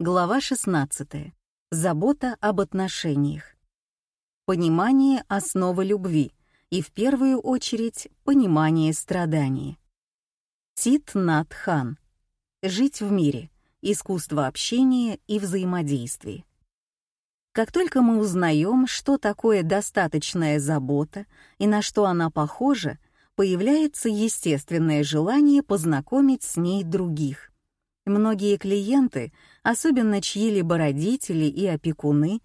Глава 16. Забота об отношениях. Понимание основы любви и в первую очередь понимание страдания. Тит Нат Хан. Жить в мире. Искусство общения и взаимодействия. Как только мы узнаем, что такое достаточная забота и на что она похожа, появляется естественное желание познакомить с ней других. Многие клиенты, особенно чьи-либо родители и опекуны,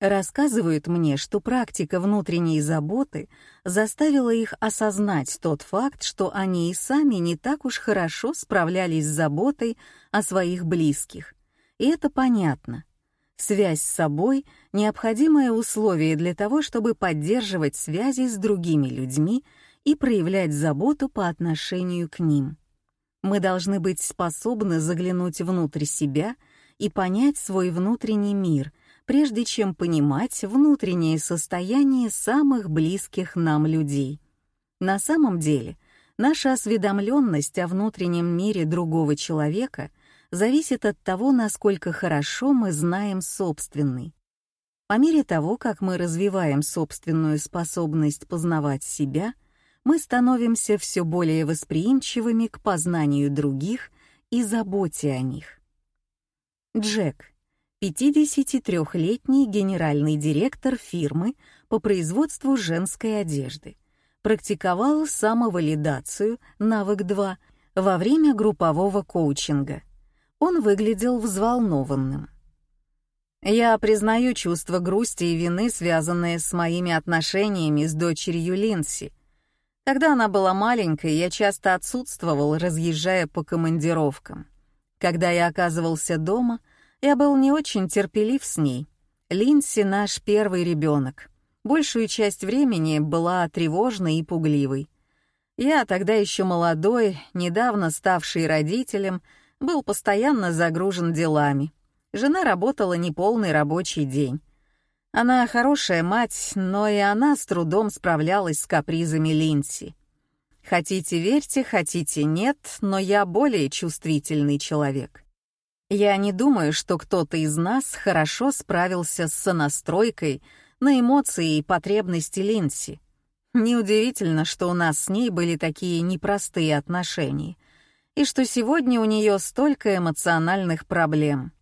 рассказывают мне, что практика внутренней заботы заставила их осознать тот факт, что они и сами не так уж хорошо справлялись с заботой о своих близких. И это понятно. Связь с собой — необходимое условие для того, чтобы поддерживать связи с другими людьми и проявлять заботу по отношению к ним. Мы должны быть способны заглянуть внутрь себя и понять свой внутренний мир, прежде чем понимать внутреннее состояние самых близких нам людей. На самом деле, наша осведомленность о внутреннем мире другого человека зависит от того, насколько хорошо мы знаем собственный. По мере того, как мы развиваем собственную способность познавать себя — мы становимся все более восприимчивыми к познанию других и заботе о них. Джек, 53-летний генеральный директор фирмы по производству женской одежды, практиковал самовалидацию навык 2 во время группового коучинга. Он выглядел взволнованным. Я признаю чувство грусти и вины, связанные с моими отношениями с дочерью Линси, когда она была маленькой, я часто отсутствовал, разъезжая по командировкам. Когда я оказывался дома, я был не очень терпелив с ней. Линси — наш первый ребенок. Большую часть времени была тревожной и пугливой. Я тогда еще молодой, недавно ставший родителем, был постоянно загружен делами. Жена работала неполный рабочий день. Она хорошая мать, но и она с трудом справлялась с капризами Линси. Хотите верьте, хотите нет, но я более чувствительный человек. Я не думаю, что кто-то из нас хорошо справился с сонастройкой на эмоции и потребности Линси. Неудивительно, что у нас с ней были такие непростые отношения, и что сегодня у нее столько эмоциональных проблем.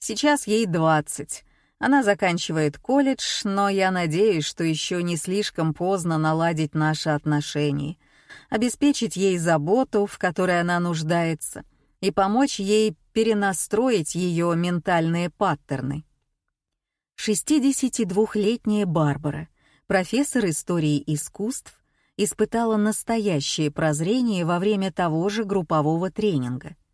Сейчас ей 20, она заканчивает колледж, но я надеюсь, что еще не слишком поздно наладить наши отношения, обеспечить ей заботу, в которой она нуждается, и помочь ей перенастроить ее ментальные паттерны. 62-летняя Барбара, профессор истории искусств, испытала настоящее прозрение во время того же группового тренинга —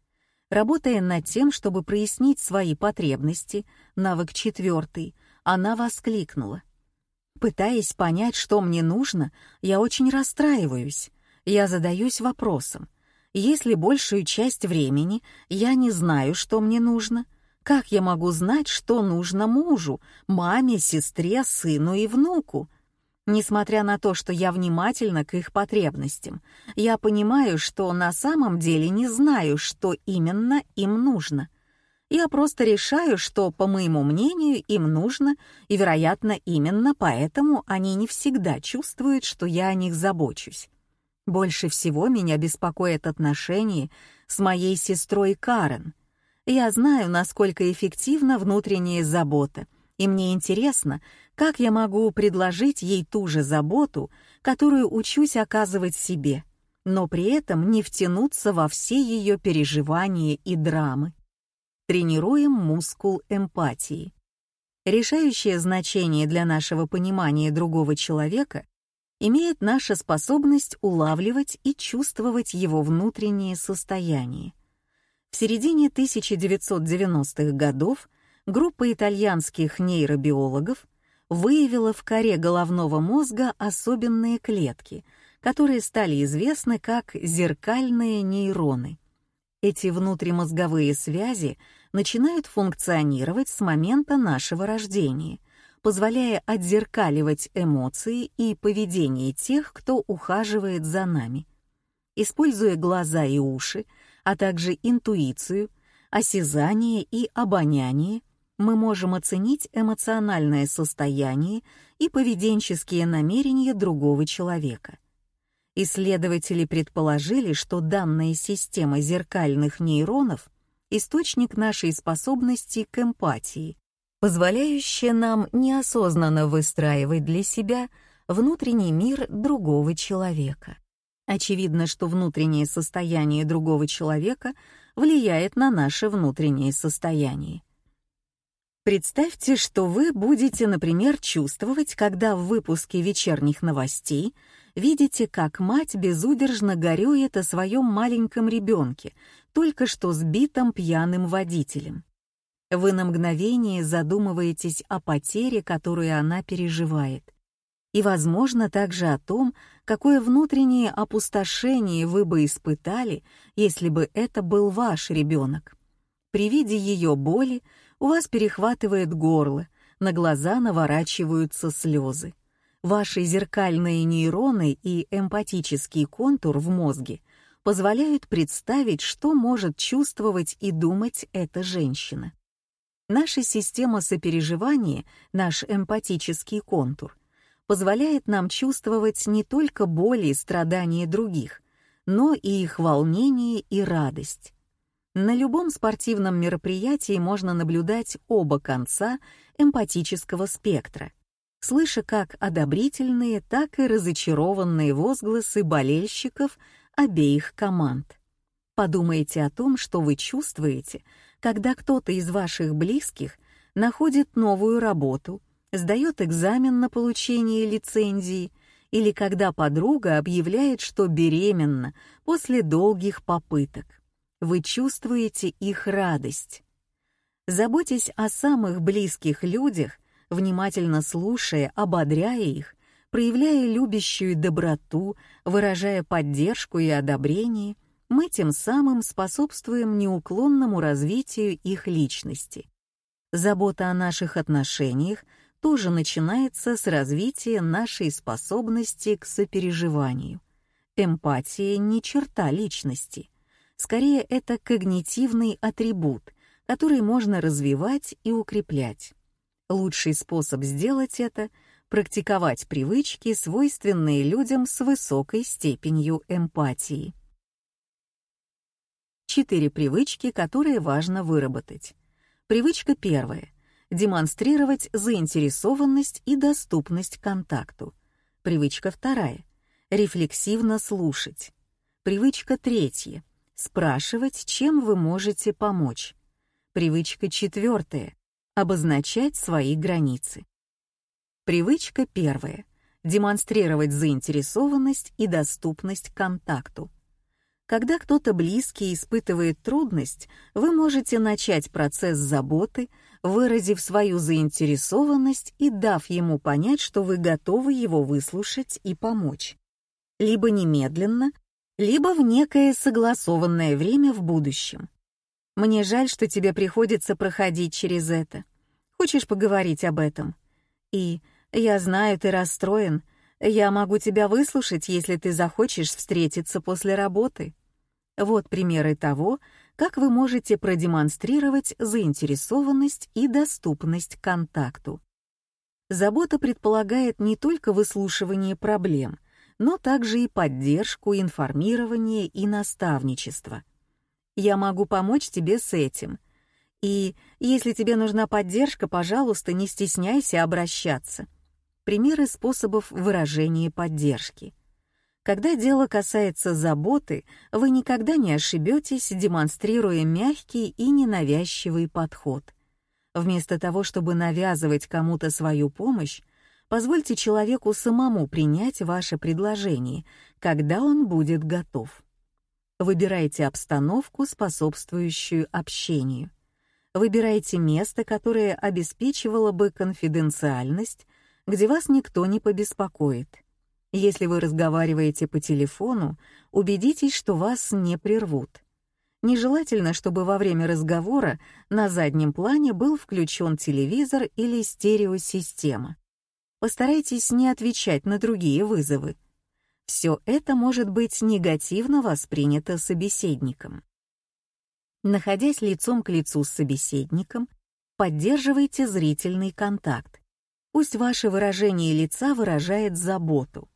Работая над тем, чтобы прояснить свои потребности, навык четвертый, она воскликнула. Пытаясь понять, что мне нужно, я очень расстраиваюсь. Я задаюсь вопросом. Если большую часть времени я не знаю, что мне нужно, как я могу знать, что нужно мужу, маме, сестре, сыну и внуку? Несмотря на то, что я внимательна к их потребностям, я понимаю, что на самом деле не знаю, что именно им нужно. Я просто решаю, что, по моему мнению, им нужно, и, вероятно, именно поэтому они не всегда чувствуют, что я о них забочусь. Больше всего меня беспокоят отношения с моей сестрой Карен. Я знаю, насколько эффективна внутренняя забота, и мне интересно, как я могу предложить ей ту же заботу, которую учусь оказывать себе, но при этом не втянуться во все ее переживания и драмы. Тренируем мускул эмпатии. Решающее значение для нашего понимания другого человека имеет наша способность улавливать и чувствовать его внутреннее состояние. В середине 1990-х годов группа итальянских нейробиологов выявила в коре головного мозга особенные клетки, которые стали известны как зеркальные нейроны. Эти внутримозговые связи начинают функционировать с момента нашего рождения, позволяя отзеркаливать эмоции и поведение тех, кто ухаживает за нами. Используя глаза и уши, а также интуицию, осязание и обоняние мы можем оценить эмоциональное состояние и поведенческие намерения другого человека. Исследователи предположили, что данная система зеркальных нейронов — источник нашей способности к эмпатии, позволяющая нам неосознанно выстраивать для себя внутренний мир другого человека. Очевидно, что внутреннее состояние другого человека влияет на наше внутреннее состояние. Представьте, что вы будете, например, чувствовать, когда в выпуске вечерних новостей видите, как мать безудержно горюет о своем маленьком ребенке, только что сбитом пьяным водителем. Вы на мгновение задумываетесь о потере, которую она переживает и, возможно, также о том, какое внутреннее опустошение вы бы испытали, если бы это был ваш ребенок. При виде ее боли у вас перехватывает горло, на глаза наворачиваются слезы. Ваши зеркальные нейроны и эмпатический контур в мозге позволяют представить, что может чувствовать и думать эта женщина. Наша система сопереживания, наш эмпатический контур — позволяет нам чувствовать не только боли и страдания других, но и их волнение и радость. На любом спортивном мероприятии можно наблюдать оба конца эмпатического спектра, слыша как одобрительные, так и разочарованные возгласы болельщиков обеих команд. Подумайте о том, что вы чувствуете, когда кто-то из ваших близких находит новую работу — сдает экзамен на получение лицензии или когда подруга объявляет, что беременна после долгих попыток. Вы чувствуете их радость. Заботьтесь о самых близких людях, внимательно слушая, ободряя их, проявляя любящую доброту, выражая поддержку и одобрение, мы тем самым способствуем неуклонному развитию их личности. Забота о наших отношениях тоже начинается с развития нашей способности к сопереживанию. Эмпатия не черта личности. Скорее, это когнитивный атрибут, который можно развивать и укреплять. Лучший способ сделать это — практиковать привычки, свойственные людям с высокой степенью эмпатии. Четыре привычки, которые важно выработать. Привычка первая демонстрировать заинтересованность и доступность контакту. Привычка вторая — рефлексивно слушать. Привычка третья — спрашивать, чем вы можете помочь. Привычка четвертая — обозначать свои границы. Привычка первая — демонстрировать заинтересованность и доступность к контакту. Когда кто-то близкий испытывает трудность, вы можете начать процесс заботы, выразив свою заинтересованность и дав ему понять, что вы готовы его выслушать и помочь. Либо немедленно, либо в некое согласованное время в будущем. Мне жаль, что тебе приходится проходить через это. Хочешь поговорить об этом? И я знаю, ты расстроен, я могу тебя выслушать, если ты захочешь встретиться после работы. Вот примеры того, как вы можете продемонстрировать заинтересованность и доступность к контакту. Забота предполагает не только выслушивание проблем, но также и поддержку, информирование и наставничество. Я могу помочь тебе с этим. И если тебе нужна поддержка, пожалуйста, не стесняйся обращаться. Примеры способов выражения поддержки. Когда дело касается заботы, вы никогда не ошибетесь, демонстрируя мягкий и ненавязчивый подход. Вместо того, чтобы навязывать кому-то свою помощь, позвольте человеку самому принять ваше предложение, когда он будет готов. Выбирайте обстановку, способствующую общению. Выбирайте место, которое обеспечивало бы конфиденциальность, где вас никто не побеспокоит. Если вы разговариваете по телефону, убедитесь, что вас не прервут. Нежелательно, чтобы во время разговора на заднем плане был включен телевизор или стереосистема. Постарайтесь не отвечать на другие вызовы. Все это может быть негативно воспринято собеседником. Находясь лицом к лицу с собеседником, поддерживайте зрительный контакт. Пусть ваше выражение лица выражает заботу.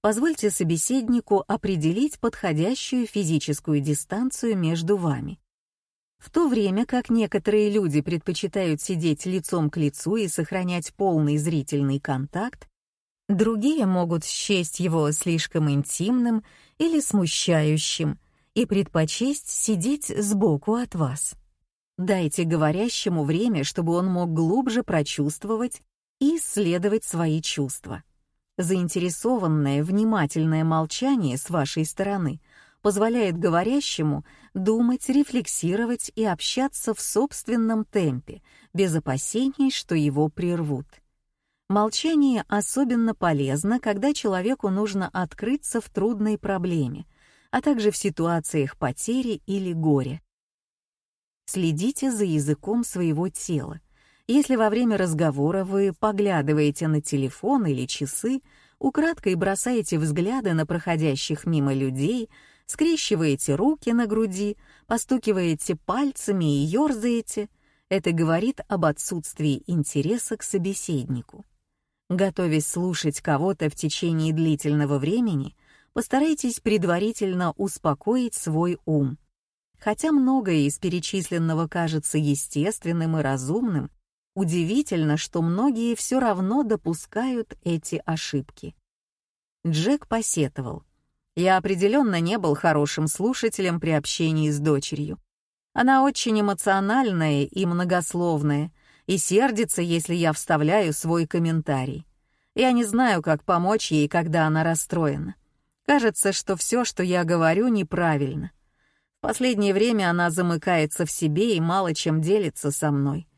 Позвольте собеседнику определить подходящую физическую дистанцию между вами. В то время как некоторые люди предпочитают сидеть лицом к лицу и сохранять полный зрительный контакт, другие могут счесть его слишком интимным или смущающим и предпочесть сидеть сбоку от вас. Дайте говорящему время, чтобы он мог глубже прочувствовать и исследовать свои чувства. Заинтересованное, внимательное молчание с вашей стороны позволяет говорящему думать, рефлексировать и общаться в собственном темпе, без опасений, что его прервут. Молчание особенно полезно, когда человеку нужно открыться в трудной проблеме, а также в ситуациях потери или горя. Следите за языком своего тела. Если во время разговора вы поглядываете на телефон или часы, украдкой бросаете взгляды на проходящих мимо людей, скрещиваете руки на груди, постукиваете пальцами и ёрзаете, это говорит об отсутствии интереса к собеседнику. Готовясь слушать кого-то в течение длительного времени, постарайтесь предварительно успокоить свой ум. Хотя многое из перечисленного кажется естественным и разумным, Удивительно, что многие все равно допускают эти ошибки. Джек посетовал. Я определенно не был хорошим слушателем при общении с дочерью. Она очень эмоциональная и многословная, и сердится, если я вставляю свой комментарий. Я не знаю, как помочь ей, когда она расстроена. Кажется, что все, что я говорю, неправильно. В последнее время она замыкается в себе и мало чем делится со мной.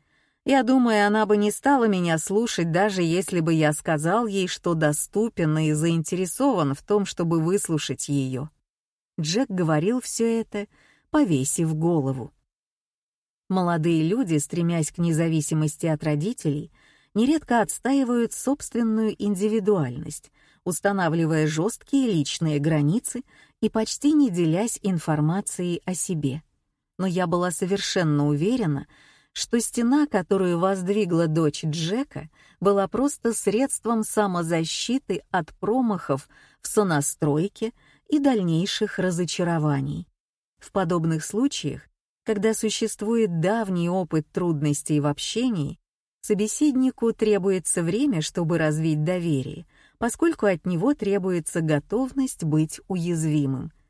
Я думаю, она бы не стала меня слушать, даже если бы я сказал ей, что доступен и заинтересован в том, чтобы выслушать ее. Джек говорил все это, повесив голову. Молодые люди, стремясь к независимости от родителей, нередко отстаивают собственную индивидуальность, устанавливая жесткие личные границы и почти не делясь информацией о себе. Но я была совершенно уверена, что стена, которую воздвигла дочь Джека, была просто средством самозащиты от промахов в сонастройке и дальнейших разочарований. В подобных случаях, когда существует давний опыт трудностей в общении, собеседнику требуется время, чтобы развить доверие, поскольку от него требуется готовность быть уязвимым —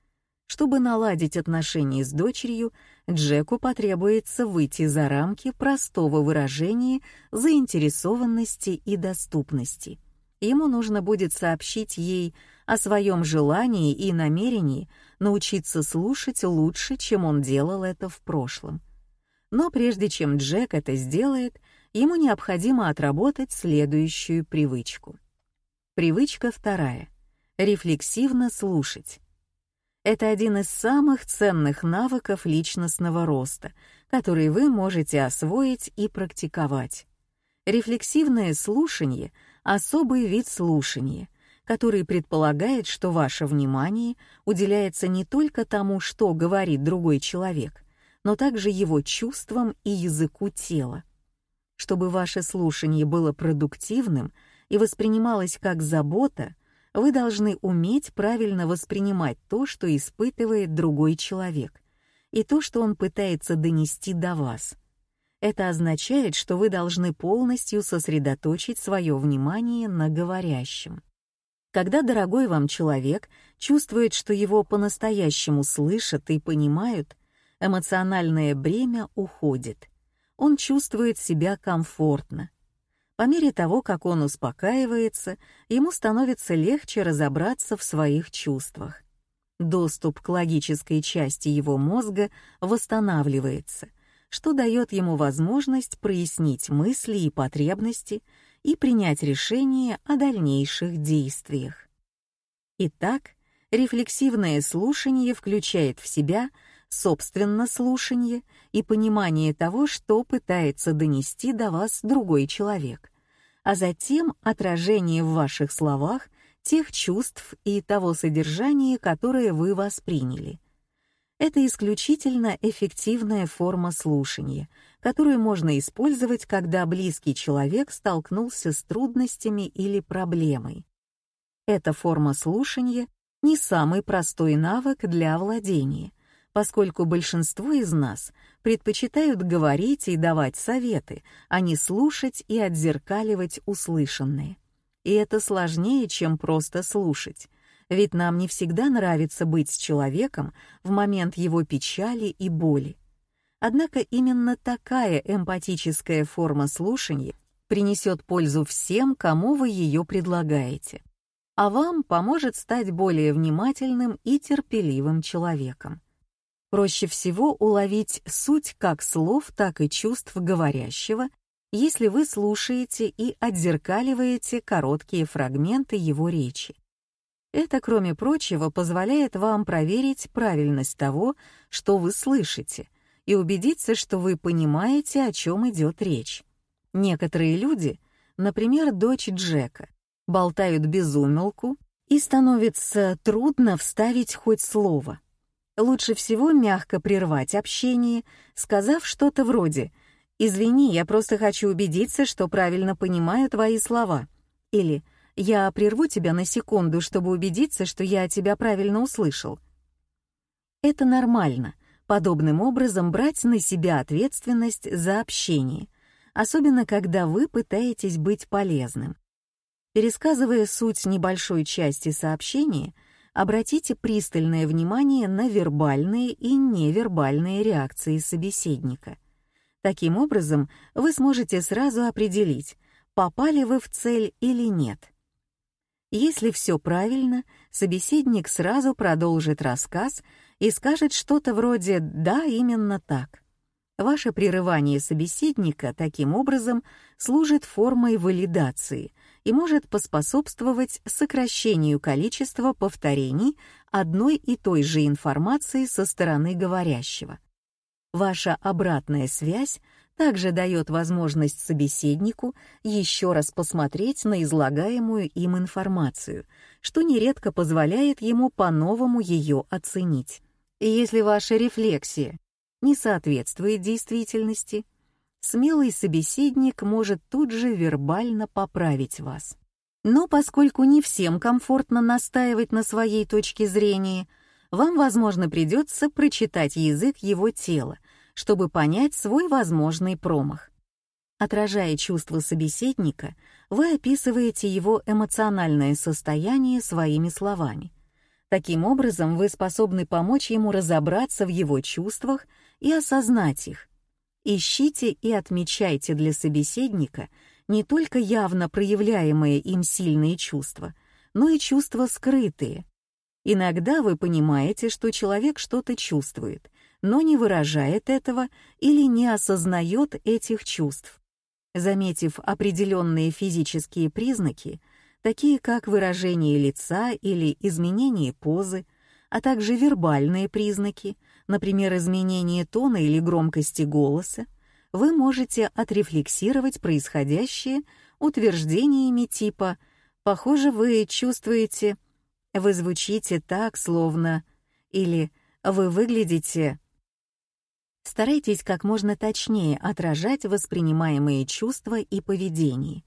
чтобы наладить отношения с дочерью, Джеку потребуется выйти за рамки простого выражения заинтересованности и доступности. Ему нужно будет сообщить ей о своем желании и намерении научиться слушать лучше, чем он делал это в прошлом. Но прежде чем Джек это сделает, ему необходимо отработать следующую привычку. Привычка вторая. Рефлексивно слушать. Это один из самых ценных навыков личностного роста, который вы можете освоить и практиковать. Рефлексивное слушание — особый вид слушания, который предполагает, что ваше внимание уделяется не только тому, что говорит другой человек, но также его чувствам и языку тела. Чтобы ваше слушание было продуктивным и воспринималось как забота, вы должны уметь правильно воспринимать то, что испытывает другой человек, и то, что он пытается донести до вас. Это означает, что вы должны полностью сосредоточить свое внимание на говорящем. Когда дорогой вам человек чувствует, что его по-настоящему слышат и понимают, эмоциональное бремя уходит. Он чувствует себя комфортно, по мере того, как он успокаивается, ему становится легче разобраться в своих чувствах. Доступ к логической части его мозга восстанавливается, что дает ему возможность прояснить мысли и потребности и принять решение о дальнейших действиях. Итак, рефлексивное слушание включает в себя собственно слушание и понимание того, что пытается донести до вас другой человек а затем отражение в ваших словах тех чувств и того содержания, которое вы восприняли. Это исключительно эффективная форма слушания, которую можно использовать, когда близкий человек столкнулся с трудностями или проблемой. Эта форма слушания не самый простой навык для владения, поскольку большинство из нас предпочитают говорить и давать советы, а не слушать и отзеркаливать услышанное. И это сложнее, чем просто слушать, ведь нам не всегда нравится быть с человеком в момент его печали и боли. Однако именно такая эмпатическая форма слушания принесет пользу всем, кому вы ее предлагаете, а вам поможет стать более внимательным и терпеливым человеком. Проще всего уловить суть как слов, так и чувств говорящего, если вы слушаете и отзеркаливаете короткие фрагменты его речи. Это, кроме прочего, позволяет вам проверить правильность того, что вы слышите, и убедиться, что вы понимаете, о чем идет речь. Некоторые люди, например, дочь Джека, болтают без умолку, и становится трудно вставить хоть слово — Лучше всего мягко прервать общение, сказав что-то вроде «Извини, я просто хочу убедиться, что правильно понимаю твои слова» или «Я прерву тебя на секунду, чтобы убедиться, что я тебя правильно услышал». Это нормально, подобным образом брать на себя ответственность за общение, особенно когда вы пытаетесь быть полезным. Пересказывая суть небольшой части сообщения — обратите пристальное внимание на вербальные и невербальные реакции собеседника. Таким образом, вы сможете сразу определить, попали вы в цель или нет. Если все правильно, собеседник сразу продолжит рассказ и скажет что-то вроде «да, именно так». Ваше прерывание собеседника таким образом служит формой валидации — и может поспособствовать сокращению количества повторений одной и той же информации со стороны говорящего. Ваша обратная связь также дает возможность собеседнику еще раз посмотреть на излагаемую им информацию, что нередко позволяет ему по-новому ее оценить. И если ваша рефлексия не соответствует действительности, смелый собеседник может тут же вербально поправить вас. Но поскольку не всем комфортно настаивать на своей точке зрения, вам, возможно, придется прочитать язык его тела, чтобы понять свой возможный промах. Отражая чувства собеседника, вы описываете его эмоциональное состояние своими словами. Таким образом, вы способны помочь ему разобраться в его чувствах и осознать их, Ищите и отмечайте для собеседника не только явно проявляемые им сильные чувства, но и чувства скрытые. Иногда вы понимаете, что человек что-то чувствует, но не выражает этого или не осознает этих чувств. Заметив определенные физические признаки, такие как выражение лица или изменение позы, а также вербальные признаки, например, изменение тона или громкости голоса, вы можете отрефлексировать происходящее утверждениями типа «Похоже, вы чувствуете», «Вы звучите так, словно» или «Вы выглядите». Старайтесь как можно точнее отражать воспринимаемые чувства и поведение.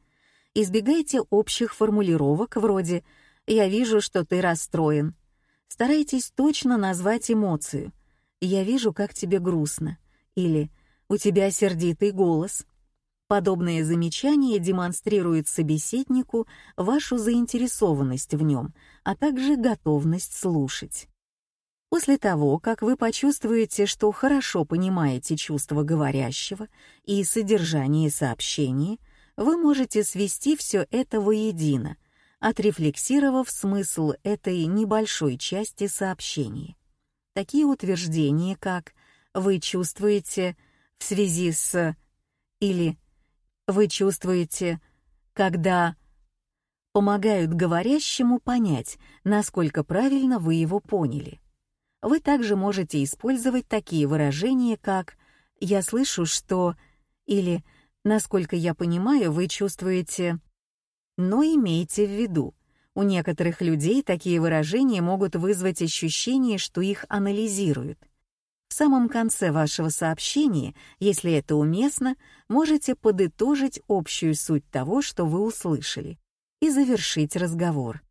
Избегайте общих формулировок вроде «Я вижу, что ты расстроен», Старайтесь точно назвать эмоцию. «Я вижу, как тебе грустно» или «У тебя сердитый голос». Подобные замечания демонстрируют собеседнику вашу заинтересованность в нем, а также готовность слушать. После того, как вы почувствуете, что хорошо понимаете чувства говорящего и содержание сообщения, вы можете свести все это воедино отрефлексировав смысл этой небольшой части сообщения. Такие утверждения, как «вы чувствуете в связи с» или «вы чувствуете, когда» помогают говорящему понять, насколько правильно вы его поняли. Вы также можете использовать такие выражения, как «я слышу, что» или «насколько я понимаю, вы чувствуете» Но имейте в виду, у некоторых людей такие выражения могут вызвать ощущение, что их анализируют. В самом конце вашего сообщения, если это уместно, можете подытожить общую суть того, что вы услышали, и завершить разговор.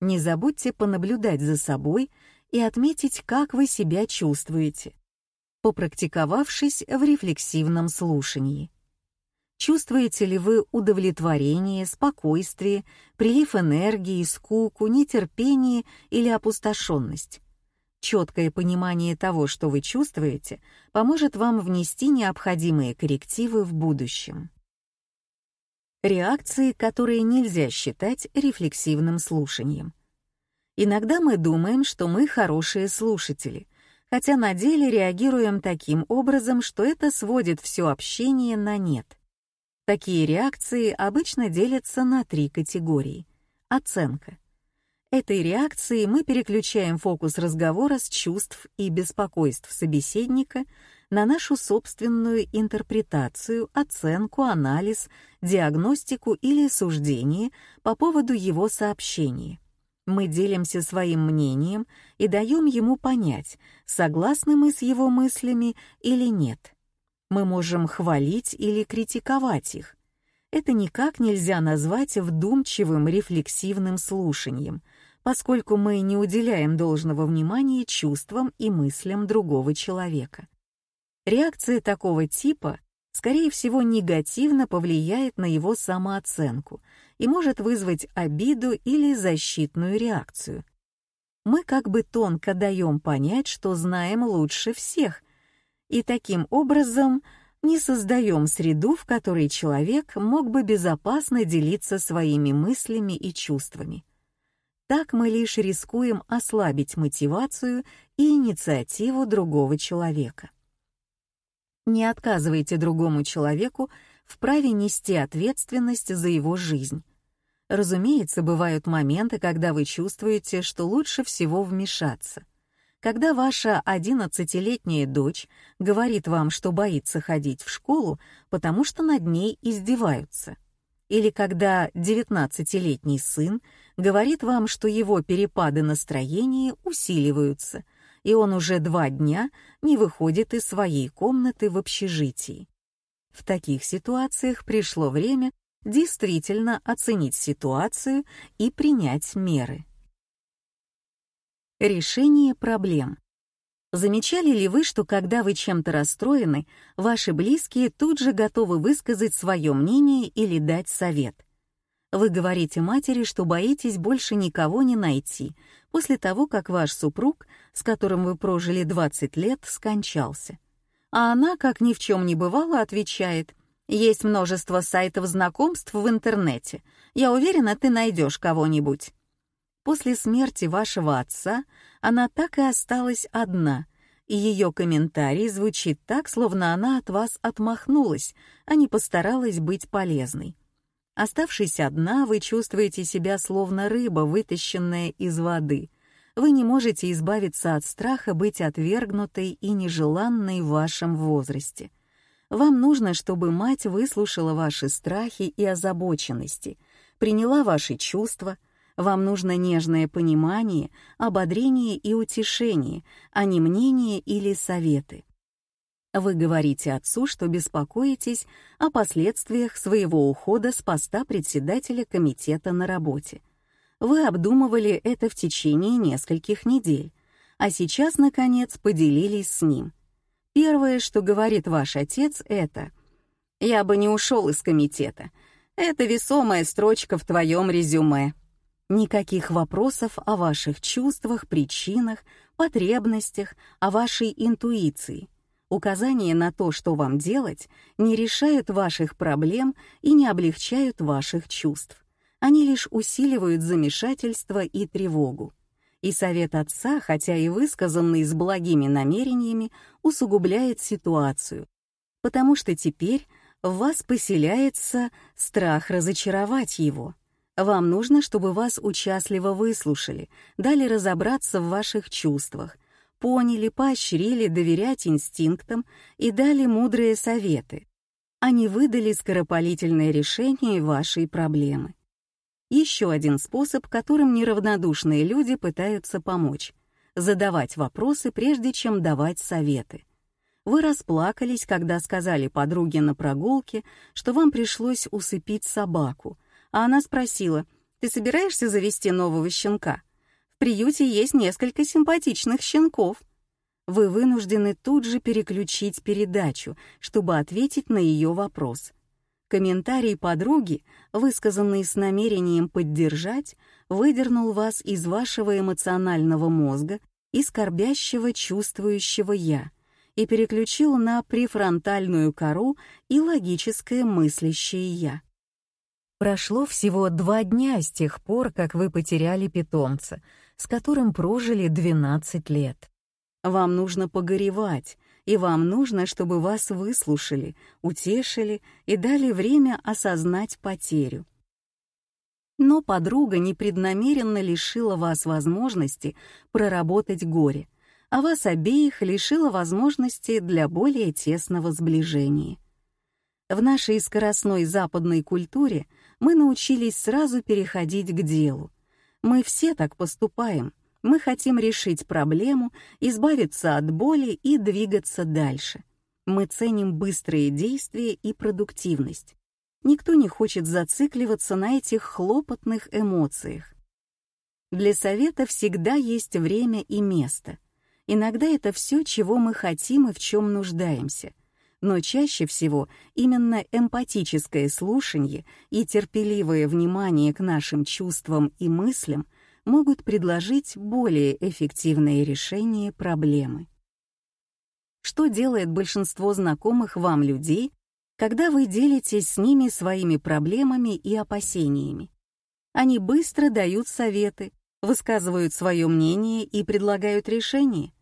Не забудьте понаблюдать за собой и отметить, как вы себя чувствуете, попрактиковавшись в рефлексивном слушании. Чувствуете ли вы удовлетворение, спокойствие, прилив энергии, скуку, нетерпение или опустошенность? Четкое понимание того, что вы чувствуете, поможет вам внести необходимые коррективы в будущем. Реакции, которые нельзя считать рефлексивным слушанием. Иногда мы думаем, что мы хорошие слушатели, хотя на деле реагируем таким образом, что это сводит все общение на нет. Такие реакции обычно делятся на три категории. Оценка. Этой реакцией мы переключаем фокус разговора с чувств и беспокойств собеседника на нашу собственную интерпретацию, оценку, анализ, диагностику или суждение по поводу его сообщения. Мы делимся своим мнением и даем ему понять, согласны мы с его мыслями или нет. Мы можем хвалить или критиковать их. Это никак нельзя назвать вдумчивым рефлексивным слушанием, поскольку мы не уделяем должного внимания чувствам и мыслям другого человека. Реакция такого типа, скорее всего, негативно повлияет на его самооценку и может вызвать обиду или защитную реакцию. Мы как бы тонко даем понять, что знаем лучше всех, и таким образом не создаем среду, в которой человек мог бы безопасно делиться своими мыслями и чувствами. Так мы лишь рискуем ослабить мотивацию и инициативу другого человека. Не отказывайте другому человеку в праве нести ответственность за его жизнь. Разумеется, бывают моменты, когда вы чувствуете, что лучше всего вмешаться. Когда ваша 11-летняя дочь говорит вам, что боится ходить в школу, потому что над ней издеваются. Или когда 19-летний сын говорит вам, что его перепады настроения усиливаются — и он уже два дня не выходит из своей комнаты в общежитии. В таких ситуациях пришло время действительно оценить ситуацию и принять меры. Решение проблем. Замечали ли вы, что когда вы чем-то расстроены, ваши близкие тут же готовы высказать свое мнение или дать совет? Вы говорите матери, что боитесь больше никого не найти, после того, как ваш супруг, с которым вы прожили 20 лет, скончался. А она, как ни в чем не бывало, отвечает, «Есть множество сайтов знакомств в интернете. Я уверена, ты найдешь кого-нибудь». После смерти вашего отца она так и осталась одна, и ее комментарий звучит так, словно она от вас отмахнулась, а не постаралась быть полезной. Оставшись одна, вы чувствуете себя словно рыба, вытащенная из воды. Вы не можете избавиться от страха быть отвергнутой и нежеланной в вашем возрасте. Вам нужно, чтобы мать выслушала ваши страхи и озабоченности, приняла ваши чувства. Вам нужно нежное понимание, ободрение и утешение, а не мнение или советы. Вы говорите отцу, что беспокоитесь о последствиях своего ухода с поста председателя комитета на работе. Вы обдумывали это в течение нескольких недель, а сейчас, наконец, поделились с ним. Первое, что говорит ваш отец, это «Я бы не ушел из комитета. Это весомая строчка в твоем резюме». Никаких вопросов о ваших чувствах, причинах, потребностях, о вашей интуиции — Указания на то, что вам делать, не решают ваших проблем и не облегчают ваших чувств. Они лишь усиливают замешательство и тревогу. И совет отца, хотя и высказанный с благими намерениями, усугубляет ситуацию, потому что теперь в вас поселяется страх разочаровать его. Вам нужно, чтобы вас участливо выслушали, дали разобраться в ваших чувствах, поняли, поощрили доверять инстинктам и дали мудрые советы. Они выдали скоропалительное решение вашей проблемы. Еще один способ, которым неравнодушные люди пытаются помочь — задавать вопросы, прежде чем давать советы. Вы расплакались, когда сказали подруге на прогулке, что вам пришлось усыпить собаку, а она спросила, «Ты собираешься завести нового щенка? В приюте есть несколько симпатичных щенков». Вы вынуждены тут же переключить передачу, чтобы ответить на ее вопрос. Комментарий подруги, высказанный с намерением поддержать, выдернул вас из вашего эмоционального мозга и скорбящего чувствующего «я» и переключил на префронтальную кору и логическое мыслящее «я». Прошло всего два дня с тех пор, как вы потеряли питомца, с которым прожили 12 лет. Вам нужно погоревать, и вам нужно, чтобы вас выслушали, утешили и дали время осознать потерю. Но подруга непреднамеренно лишила вас возможности проработать горе, а вас обеих лишила возможности для более тесного сближения. В нашей скоростной западной культуре мы научились сразу переходить к делу. Мы все так поступаем. Мы хотим решить проблему, избавиться от боли и двигаться дальше. Мы ценим быстрые действия и продуктивность. Никто не хочет зацикливаться на этих хлопотных эмоциях. Для совета всегда есть время и место. Иногда это все, чего мы хотим и в чем нуждаемся. Но чаще всего именно эмпатическое слушание и терпеливое внимание к нашим чувствам и мыслям могут предложить более эффективное решение проблемы. Что делает большинство знакомых вам людей, когда вы делитесь с ними своими проблемами и опасениями. Они быстро дают советы, высказывают свое мнение и предлагают решения.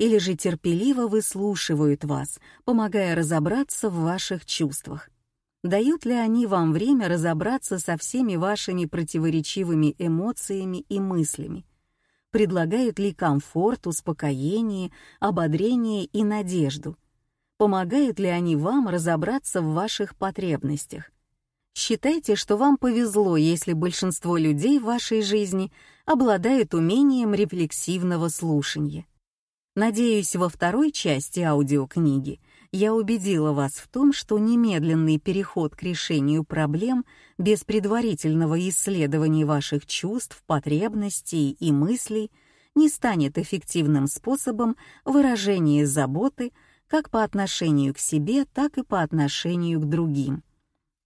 Или же терпеливо выслушивают вас, помогая разобраться в ваших чувствах. Дают ли они вам время разобраться со всеми вашими противоречивыми эмоциями и мыслями? Предлагают ли комфорт, успокоение, ободрение и надежду? Помогают ли они вам разобраться в ваших потребностях? Считайте, что вам повезло, если большинство людей в вашей жизни обладают умением рефлексивного слушания. Надеюсь, во второй части аудиокниги я убедила вас в том, что немедленный переход к решению проблем без предварительного исследования ваших чувств, потребностей и мыслей не станет эффективным способом выражения заботы как по отношению к себе, так и по отношению к другим.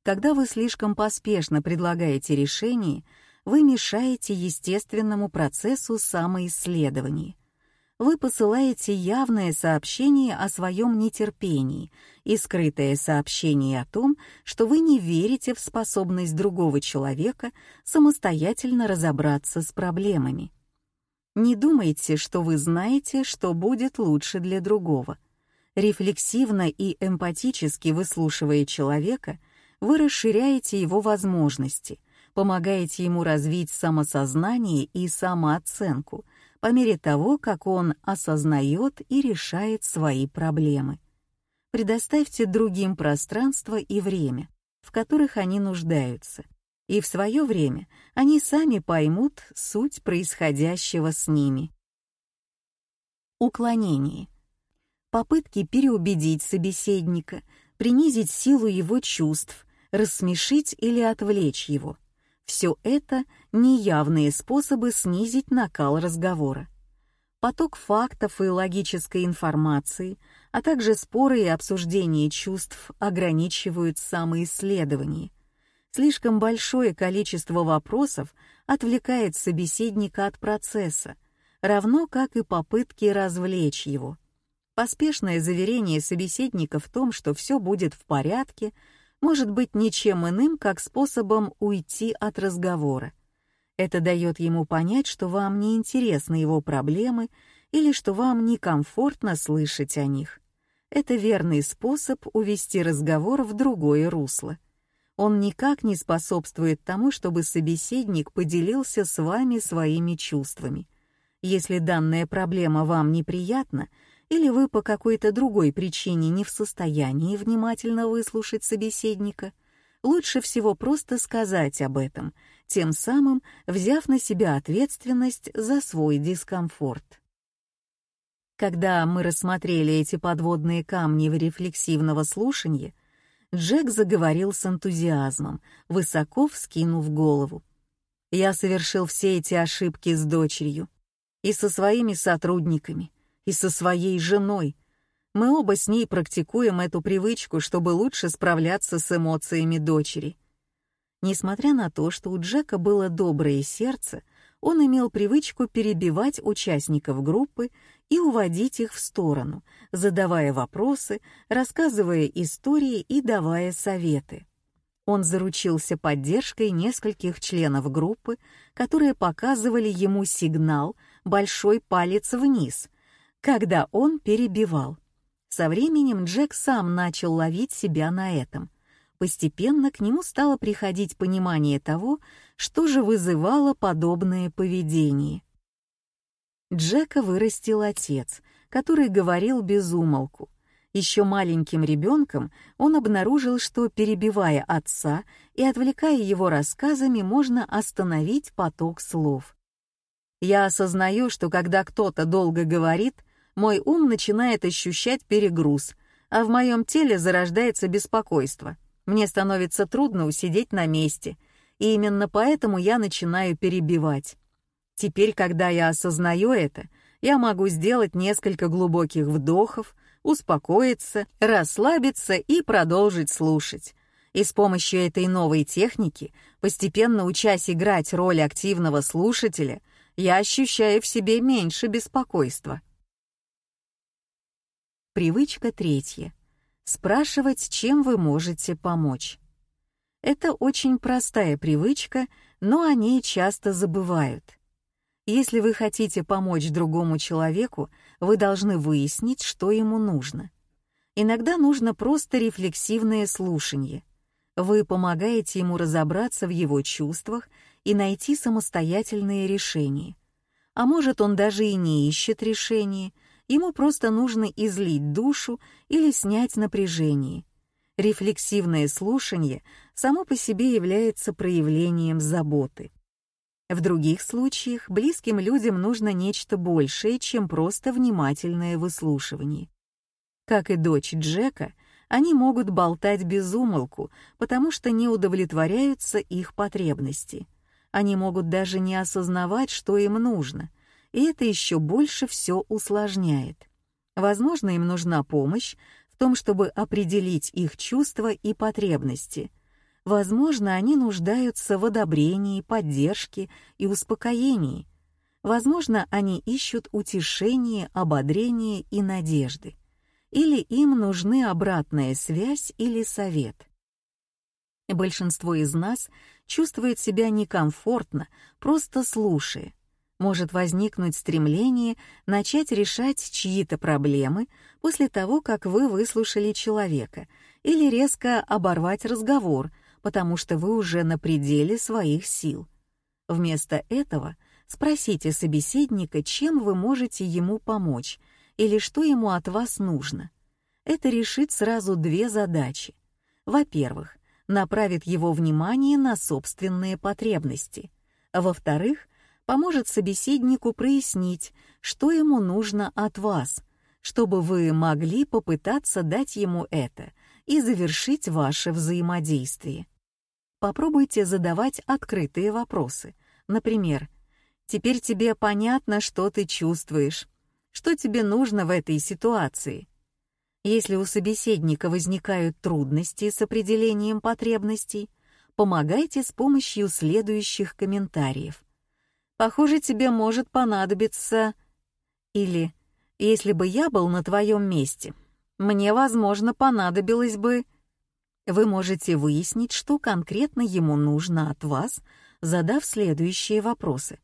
Когда вы слишком поспешно предлагаете решение, вы мешаете естественному процессу самоисследования. Вы посылаете явное сообщение о своем нетерпении и скрытое сообщение о том, что вы не верите в способность другого человека самостоятельно разобраться с проблемами. Не думайте, что вы знаете, что будет лучше для другого. Рефлексивно и эмпатически выслушивая человека, вы расширяете его возможности, помогаете ему развить самосознание и самооценку по мере того, как он осознает и решает свои проблемы. Предоставьте другим пространство и время, в которых они нуждаются, и в свое время они сами поймут суть происходящего с ними. Уклонение попытки переубедить собеседника, принизить силу его чувств, рассмешить или отвлечь его. Все это неявные способы снизить накал разговора. Поток фактов и логической информации, а также споры и обсуждение чувств ограничивают самоисследование. Слишком большое количество вопросов отвлекает собеседника от процесса, равно как и попытки развлечь его. Поспешное заверение собеседника в том, что все будет в порядке, может быть ничем иным, как способом уйти от разговора. Это дает ему понять, что вам не интересны его проблемы или что вам некомфортно слышать о них. Это верный способ увести разговор в другое русло. Он никак не способствует тому, чтобы собеседник поделился с вами своими чувствами. Если данная проблема вам неприятна, или вы по какой-то другой причине не в состоянии внимательно выслушать собеседника, лучше всего просто сказать об этом, тем самым взяв на себя ответственность за свой дискомфорт. Когда мы рассмотрели эти подводные камни в рефлексивного слушания, Джек заговорил с энтузиазмом, высоко вскинув голову. Я совершил все эти ошибки с дочерью, и со своими сотрудниками, и со своей женой. Мы оба с ней практикуем эту привычку, чтобы лучше справляться с эмоциями дочери. Несмотря на то, что у Джека было доброе сердце, он имел привычку перебивать участников группы и уводить их в сторону, задавая вопросы, рассказывая истории и давая советы. Он заручился поддержкой нескольких членов группы, которые показывали ему сигнал «большой палец вниз», когда он перебивал. Со временем Джек сам начал ловить себя на этом. Постепенно к нему стало приходить понимание того, что же вызывало подобное поведение. Джека вырастил отец, который говорил без умолку. Еще маленьким ребенком он обнаружил, что, перебивая отца и отвлекая его рассказами, можно остановить поток слов. Я осознаю, что когда кто-то долго говорит, мой ум начинает ощущать перегруз, а в моем теле зарождается беспокойство. Мне становится трудно усидеть на месте, и именно поэтому я начинаю перебивать. Теперь, когда я осознаю это, я могу сделать несколько глубоких вдохов, успокоиться, расслабиться и продолжить слушать. И с помощью этой новой техники, постепенно учась играть роль активного слушателя, я ощущаю в себе меньше беспокойства. Привычка третья. Спрашивать, чем вы можете помочь. Это очень простая привычка, но о ней часто забывают. Если вы хотите помочь другому человеку, вы должны выяснить, что ему нужно. Иногда нужно просто рефлексивное слушание. Вы помогаете ему разобраться в его чувствах и найти самостоятельные решения. А может, он даже и не ищет решения, ему просто нужно излить душу или снять напряжение. Рефлексивное слушание само по себе является проявлением заботы. В других случаях близким людям нужно нечто большее, чем просто внимательное выслушивание. Как и дочь Джека, они могут болтать без умолку, потому что не удовлетворяются их потребности. Они могут даже не осознавать, что им нужно, и это еще больше все усложняет. Возможно, им нужна помощь в том, чтобы определить их чувства и потребности — Возможно, они нуждаются в одобрении, поддержке и успокоении. Возможно, они ищут утешения, ободрения и надежды. Или им нужны обратная связь или совет. Большинство из нас чувствует себя некомфортно, просто слушая. Может возникнуть стремление начать решать чьи-то проблемы после того, как вы выслушали человека, или резко оборвать разговор — потому что вы уже на пределе своих сил. Вместо этого спросите собеседника, чем вы можете ему помочь или что ему от вас нужно. Это решит сразу две задачи. Во-первых, направит его внимание на собственные потребности. Во-вторых, поможет собеседнику прояснить, что ему нужно от вас, чтобы вы могли попытаться дать ему это и завершить ваше взаимодействие попробуйте задавать открытые вопросы. Например, «Теперь тебе понятно, что ты чувствуешь. Что тебе нужно в этой ситуации?» Если у собеседника возникают трудности с определением потребностей, помогайте с помощью следующих комментариев. «Похоже, тебе может понадобиться...» Или «Если бы я был на твоем месте, мне, возможно, понадобилось бы...» Вы можете выяснить, что конкретно ему нужно от вас, задав следующие вопросы.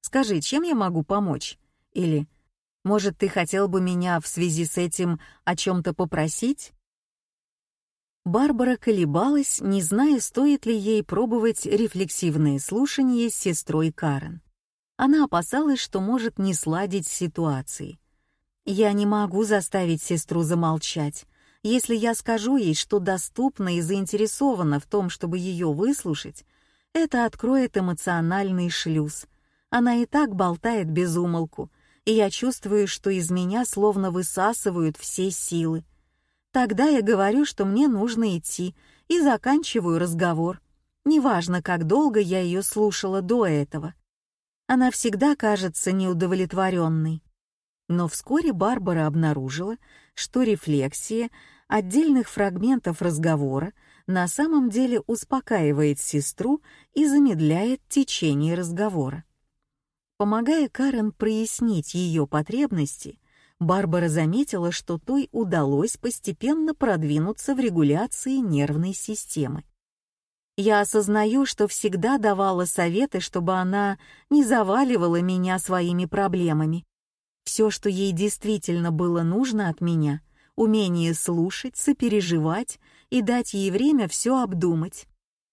«Скажи, чем я могу помочь?» Или «Может, ты хотел бы меня в связи с этим о чем-то попросить?» Барбара колебалась, не зная, стоит ли ей пробовать рефлексивное слушание с сестрой Карен. Она опасалась, что может не сладить с ситуацией. «Я не могу заставить сестру замолчать. Если я скажу ей, что доступна и заинтересована в том, чтобы ее выслушать, это откроет эмоциональный шлюз. Она и так болтает без умолку. и я чувствую, что из меня словно высасывают все силы. Тогда я говорю, что мне нужно идти, и заканчиваю разговор. Неважно, как долго я ее слушала до этого. Она всегда кажется неудовлетворенной. Но вскоре Барбара обнаружила, что рефлексия отдельных фрагментов разговора на самом деле успокаивает сестру и замедляет течение разговора. Помогая Карен прояснить ее потребности, Барбара заметила, что той удалось постепенно продвинуться в регуляции нервной системы. Я осознаю, что всегда давала советы, чтобы она не заваливала меня своими проблемами. Все, что ей действительно было нужно от меня — умение слушать, сопереживать и дать ей время все обдумать.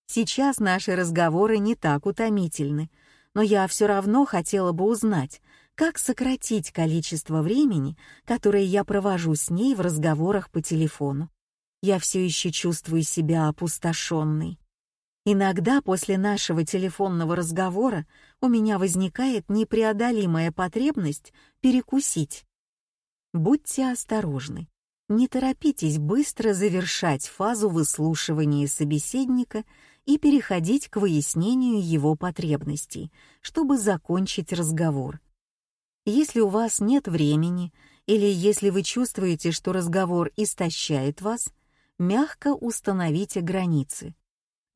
Сейчас наши разговоры не так утомительны, но я все равно хотела бы узнать, как сократить количество времени, которое я провожу с ней в разговорах по телефону? Я все еще чувствую себя опустошенной. Иногда после нашего телефонного разговора у меня возникает непреодолимая потребность перекусить. Будьте осторожны. Не торопитесь быстро завершать фазу выслушивания собеседника и переходить к выяснению его потребностей, чтобы закончить разговор. Если у вас нет времени или если вы чувствуете, что разговор истощает вас, мягко установите границы.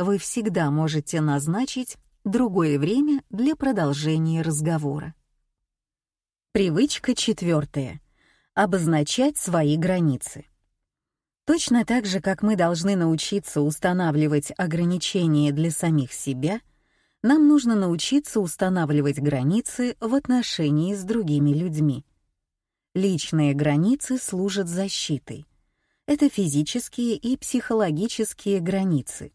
Вы всегда можете назначить другое время для продолжения разговора. Привычка четвертая. Обозначать свои границы. Точно так же, как мы должны научиться устанавливать ограничения для самих себя — нам нужно научиться устанавливать границы в отношении с другими людьми. Личные границы служат защитой. Это физические и психологические границы,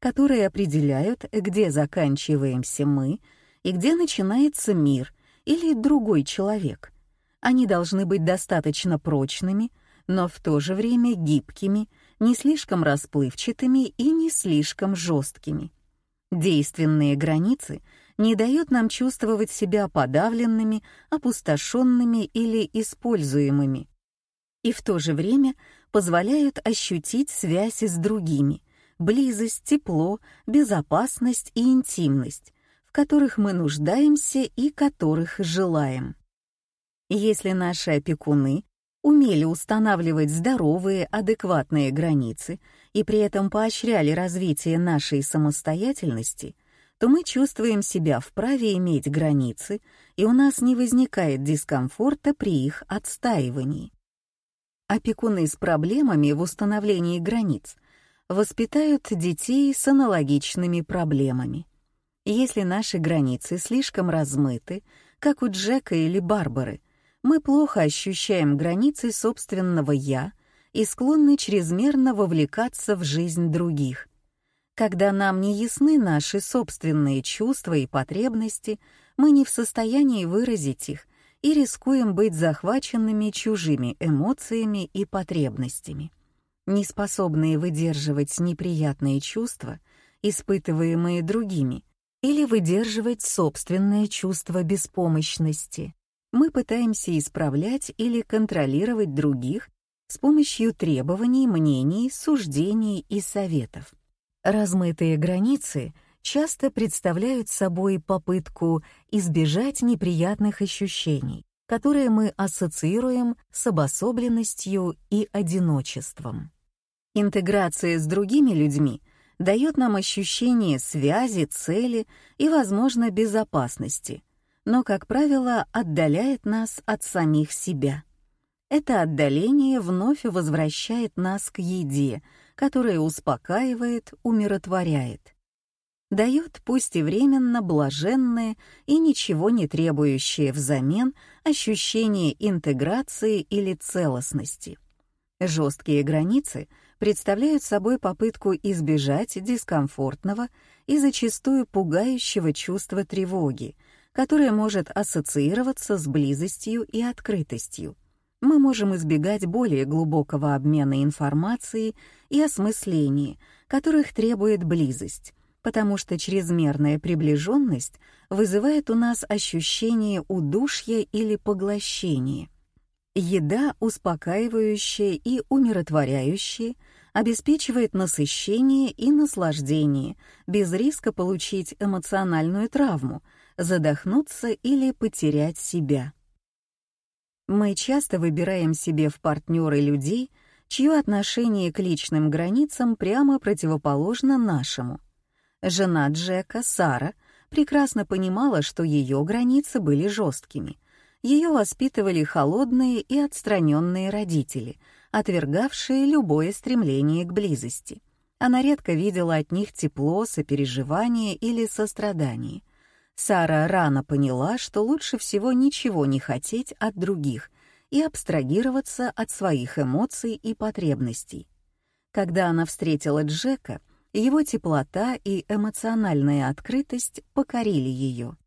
которые определяют, где заканчиваемся мы и где начинается мир или другой человек. Они должны быть достаточно прочными, но в то же время гибкими, не слишком расплывчатыми и не слишком жесткими. Действенные границы не дают нам чувствовать себя подавленными, опустошенными или используемыми. И в то же время позволяют ощутить связь с другими, близость, тепло, безопасность и интимность, в которых мы нуждаемся и которых желаем. Если наши опекуны умели устанавливать здоровые, адекватные границы и при этом поощряли развитие нашей самостоятельности, то мы чувствуем себя вправе иметь границы, и у нас не возникает дискомфорта при их отстаивании. Опекуны с проблемами в установлении границ воспитают детей с аналогичными проблемами. Если наши границы слишком размыты, как у Джека или Барбары — мы плохо ощущаем границы собственного «я» и склонны чрезмерно вовлекаться в жизнь других. Когда нам не ясны наши собственные чувства и потребности, мы не в состоянии выразить их и рискуем быть захваченными чужими эмоциями и потребностями. Неспособные выдерживать неприятные чувства, испытываемые другими, или выдерживать собственное чувство беспомощности мы пытаемся исправлять или контролировать других с помощью требований, мнений, суждений и советов. Размытые границы часто представляют собой попытку избежать неприятных ощущений, которые мы ассоциируем с обособленностью и одиночеством. Интеграция с другими людьми дает нам ощущение связи, цели и, возможно, безопасности — но, как правило, отдаляет нас от самих себя. Это отдаление вновь возвращает нас к еде, которая успокаивает, умиротворяет. Дает пусть и временно блаженное и ничего не требующее взамен ощущение интеграции или целостности. Жесткие границы представляют собой попытку избежать дискомфортного и зачастую пугающего чувства тревоги — которое может ассоциироваться с близостью и открытостью. Мы можем избегать более глубокого обмена информацией и осмысления, которых требует близость, потому что чрезмерная приближенность вызывает у нас ощущение удушья или поглощения. Еда, успокаивающая и умиротворяющая, обеспечивает насыщение и наслаждение, без риска получить эмоциональную травму, задохнуться или потерять себя. Мы часто выбираем себе в партнеры людей, чье отношение к личным границам прямо противоположно нашему. Жена Джека, Сара, прекрасно понимала, что ее границы были жесткими. Ее воспитывали холодные и отстраненные родители, отвергавшие любое стремление к близости. Она редко видела от них тепло, сопереживание или сострадание. Сара рано поняла, что лучше всего ничего не хотеть от других и абстрагироваться от своих эмоций и потребностей. Когда она встретила Джека, его теплота и эмоциональная открытость покорили ее.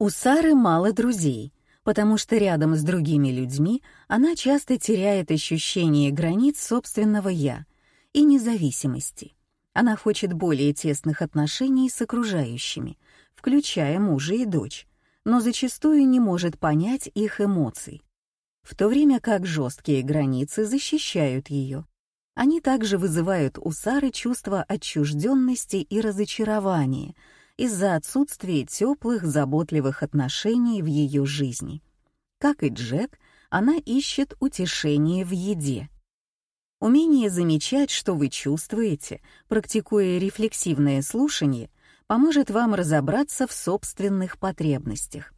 У Сары мало друзей, потому что рядом с другими людьми она часто теряет ощущение границ собственного «я» и независимости. Она хочет более тесных отношений с окружающими, включая мужа и дочь, но зачастую не может понять их эмоций, в то время как жесткие границы защищают ее. Они также вызывают у Сары чувство отчужденности и разочарования из-за отсутствия теплых, заботливых отношений в ее жизни. Как и Джек, она ищет утешение в еде. Умение замечать, что вы чувствуете, практикуя рефлексивное слушание, поможет вам разобраться в собственных потребностях.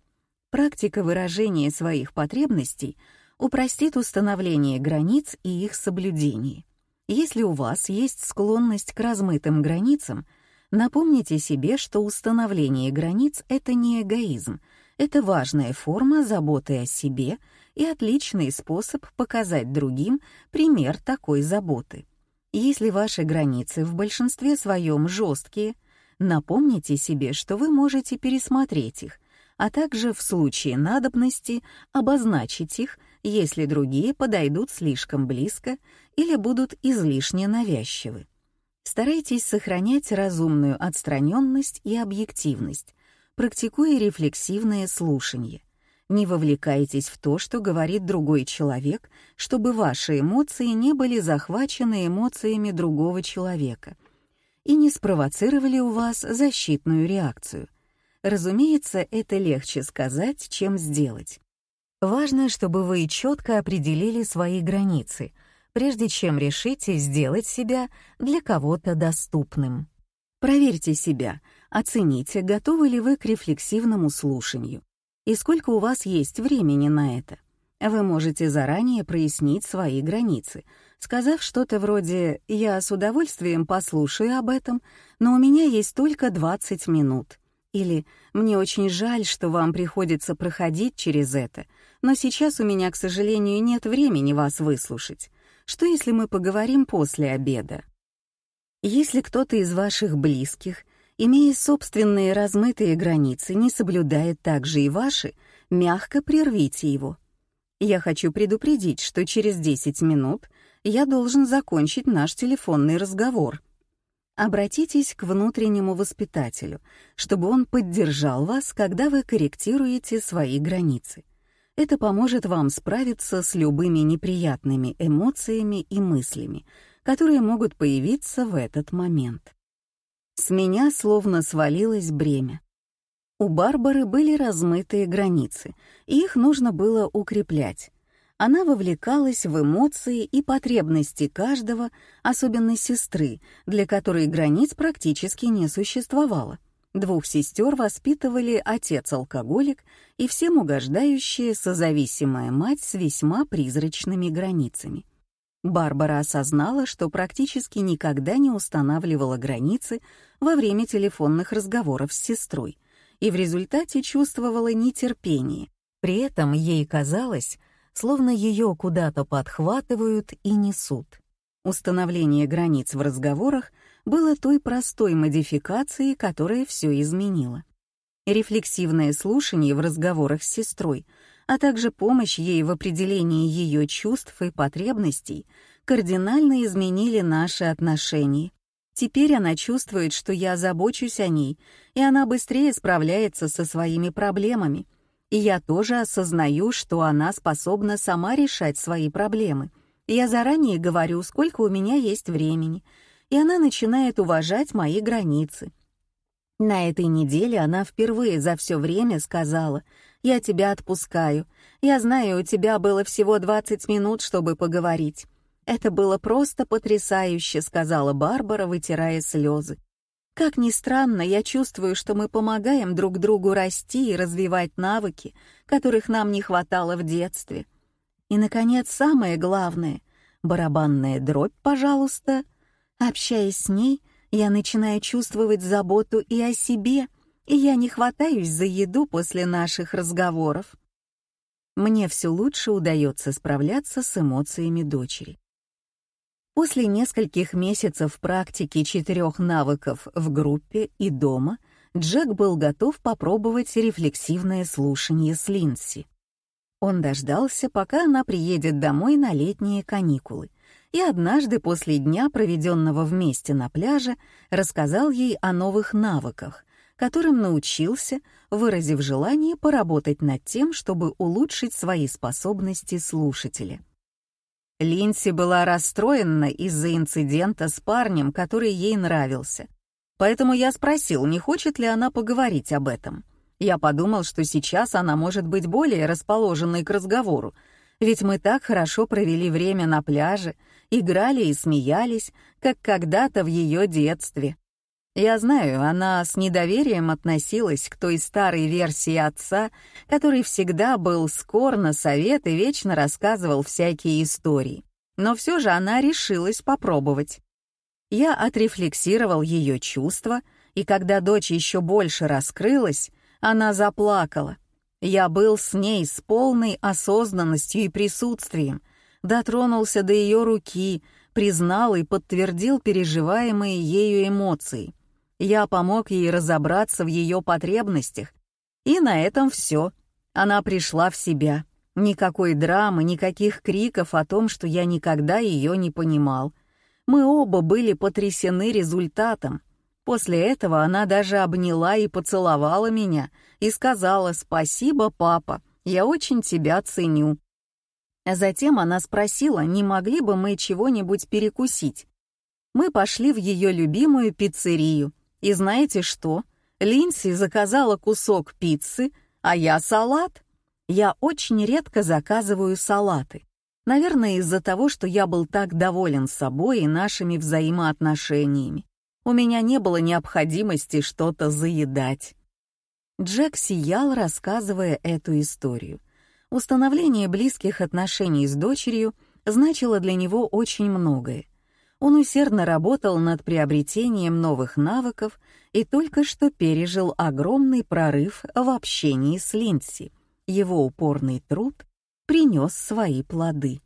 Практика выражения своих потребностей упростит установление границ и их соблюдение. Если у вас есть склонность к размытым границам, напомните себе, что установление границ — это не эгоизм, это важная форма заботы о себе и отличный способ показать другим пример такой заботы. Если ваши границы в большинстве своем жесткие, напомните себе, что вы можете пересмотреть их, а также в случае надобности обозначить их если другие подойдут слишком близко или будут излишне навязчивы. Старайтесь сохранять разумную отстраненность и объективность, практикуя рефлексивное слушание. Не вовлекайтесь в то, что говорит другой человек, чтобы ваши эмоции не были захвачены эмоциями другого человека и не спровоцировали у вас защитную реакцию. Разумеется, это легче сказать, чем сделать. Важно, чтобы вы четко определили свои границы, прежде чем решите сделать себя для кого-то доступным. Проверьте себя, оцените, готовы ли вы к рефлексивному слушанию и сколько у вас есть времени на это. Вы можете заранее прояснить свои границы, сказав что-то вроде «я с удовольствием послушаю об этом, но у меня есть только 20 минут» или «мне очень жаль, что вам приходится проходить через это», но сейчас у меня, к сожалению, нет времени вас выслушать. Что если мы поговорим после обеда? Если кто-то из ваших близких, имея собственные размытые границы, не соблюдает также и ваши, мягко прервите его. Я хочу предупредить, что через 10 минут я должен закончить наш телефонный разговор. Обратитесь к внутреннему воспитателю, чтобы он поддержал вас, когда вы корректируете свои границы. Это поможет вам справиться с любыми неприятными эмоциями и мыслями, которые могут появиться в этот момент. С меня словно свалилось бремя. У Барбары были размытые границы, и их нужно было укреплять. Она вовлекалась в эмоции и потребности каждого, особенно сестры, для которой границ практически не существовало. Двух сестер воспитывали отец-алкоголик и всем угождающая созависимая мать с весьма призрачными границами. Барбара осознала, что практически никогда не устанавливала границы во время телефонных разговоров с сестрой и в результате чувствовала нетерпение. При этом ей казалось, словно ее куда-то подхватывают и несут. Установление границ в разговорах было той простой модификацией, которая все изменила. Рефлексивное слушание в разговорах с сестрой, а также помощь ей в определении ее чувств и потребностей кардинально изменили наши отношения. Теперь она чувствует, что я забочусь о ней, и она быстрее справляется со своими проблемами. И я тоже осознаю, что она способна сама решать свои проблемы. Я заранее говорю, сколько у меня есть времени, и она начинает уважать мои границы. На этой неделе она впервые за все время сказала «Я тебя отпускаю. Я знаю, у тебя было всего 20 минут, чтобы поговорить. «Это было просто потрясающе», — сказала Барбара, вытирая слезы. «Как ни странно, я чувствую, что мы помогаем друг другу расти и развивать навыки, которых нам не хватало в детстве. И, наконец, самое главное — барабанная дробь, пожалуйста. Общаясь с ней, я начинаю чувствовать заботу и о себе, и я не хватаюсь за еду после наших разговоров. Мне все лучше удается справляться с эмоциями дочери. После нескольких месяцев практики четырех навыков в группе и дома Джек был готов попробовать рефлексивное слушание с Линси. Он дождался, пока она приедет домой на летние каникулы, и однажды после дня, проведенного вместе на пляже, рассказал ей о новых навыках, которым научился, выразив желание поработать над тем, чтобы улучшить свои способности слушателя. Линси была расстроена из-за инцидента с парнем, который ей нравился. Поэтому я спросил, не хочет ли она поговорить об этом. Я подумал, что сейчас она может быть более расположенной к разговору, ведь мы так хорошо провели время на пляже, играли и смеялись, как когда-то в ее детстве. Я знаю, она с недоверием относилась к той старой версии отца, который всегда был скор на совет и вечно рассказывал всякие истории. Но все же она решилась попробовать. Я отрефлексировал ее чувства, и когда дочь еще больше раскрылась, она заплакала. Я был с ней с полной осознанностью и присутствием, дотронулся до ее руки, признал и подтвердил переживаемые ею эмоции — я помог ей разобраться в ее потребностях. И на этом все. Она пришла в себя. Никакой драмы, никаких криков о том, что я никогда ее не понимал. Мы оба были потрясены результатом. После этого она даже обняла и поцеловала меня и сказала «Спасибо, папа, я очень тебя ценю». А затем она спросила, не могли бы мы чего-нибудь перекусить. Мы пошли в ее любимую пиццерию, и знаете что? Линси заказала кусок пиццы, а я салат. Я очень редко заказываю салаты. Наверное, из-за того, что я был так доволен собой и нашими взаимоотношениями. У меня не было необходимости что-то заедать. Джек сиял, рассказывая эту историю. Установление близких отношений с дочерью значило для него очень многое. Он усердно работал над приобретением новых навыков и только что пережил огромный прорыв в общении с Линдси. Его упорный труд принес свои плоды.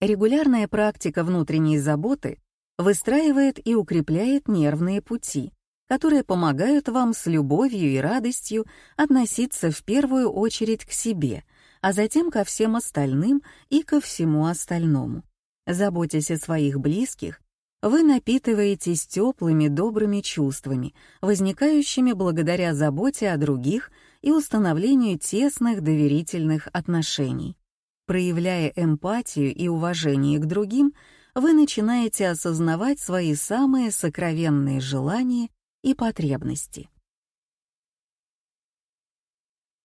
Регулярная практика внутренней заботы выстраивает и укрепляет нервные пути, которые помогают вам с любовью и радостью относиться в первую очередь к себе, а затем ко всем остальным и ко всему остальному. Заботясь о своих близких, вы напитываетесь теплыми добрыми чувствами, возникающими благодаря заботе о других и установлению тесных доверительных отношений. Проявляя эмпатию и уважение к другим, вы начинаете осознавать свои самые сокровенные желания и потребности.